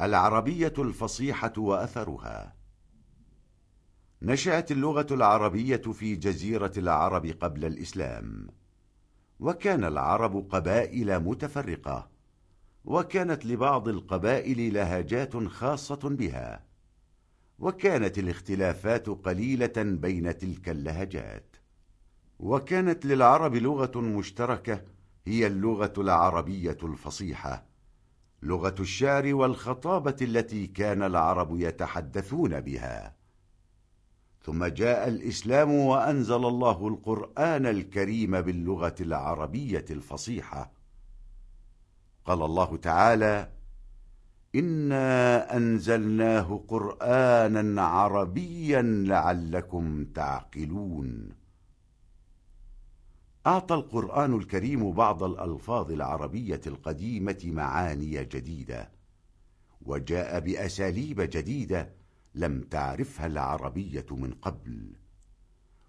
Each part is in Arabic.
العربية الفصيحة وأثرها. نشأت اللغة العربية في جزيرة العرب قبل الإسلام. وكان العرب قبائل متفرقة. وكانت لبعض القبائل لهجات خاصة بها. وكانت الاختلافات قليلة بين تلك اللهجات. وكانت للعرب لغة مشتركة هي اللغة العربية الفصيحة. لغة الشعر والخطابة التي كان العرب يتحدثون بها. ثم جاء الإسلام وأنزل الله القرآن الكريم باللغة العربية الفصيحة. قال الله تعالى إنا أنزلناه قرآنا عربيا لعلكم تعقلون. أعطى القرآن الكريم بعض الألفاظ العربية القديمة معاني جديدة وجاء بأساليب جديدة لم تعرفها العربية من قبل.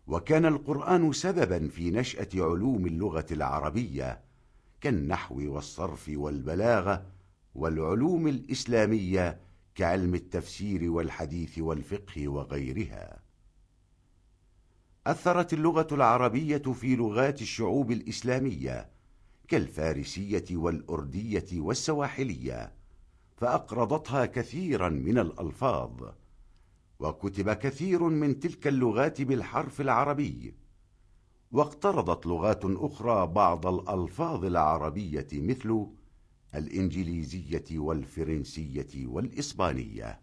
وكان القرآن سببا في نشأة علوم اللغة العربية كالنحو والصرف والبلاغة والعلوم الإسلامية كعلم التفسير والحديث والفقه وغيرها. أثرت اللغة العربية في لغات الشعوب الإسلامية كالفارسية والأردية والسواحلية فأقرضتها كثيرا من الألفاظ وكتب كثير من تلك اللغات بالحرف العربي واقترضت لغات أخرى بعض الألفاظ العربية مثل الإنجليزية والفرنسية والإسبانية.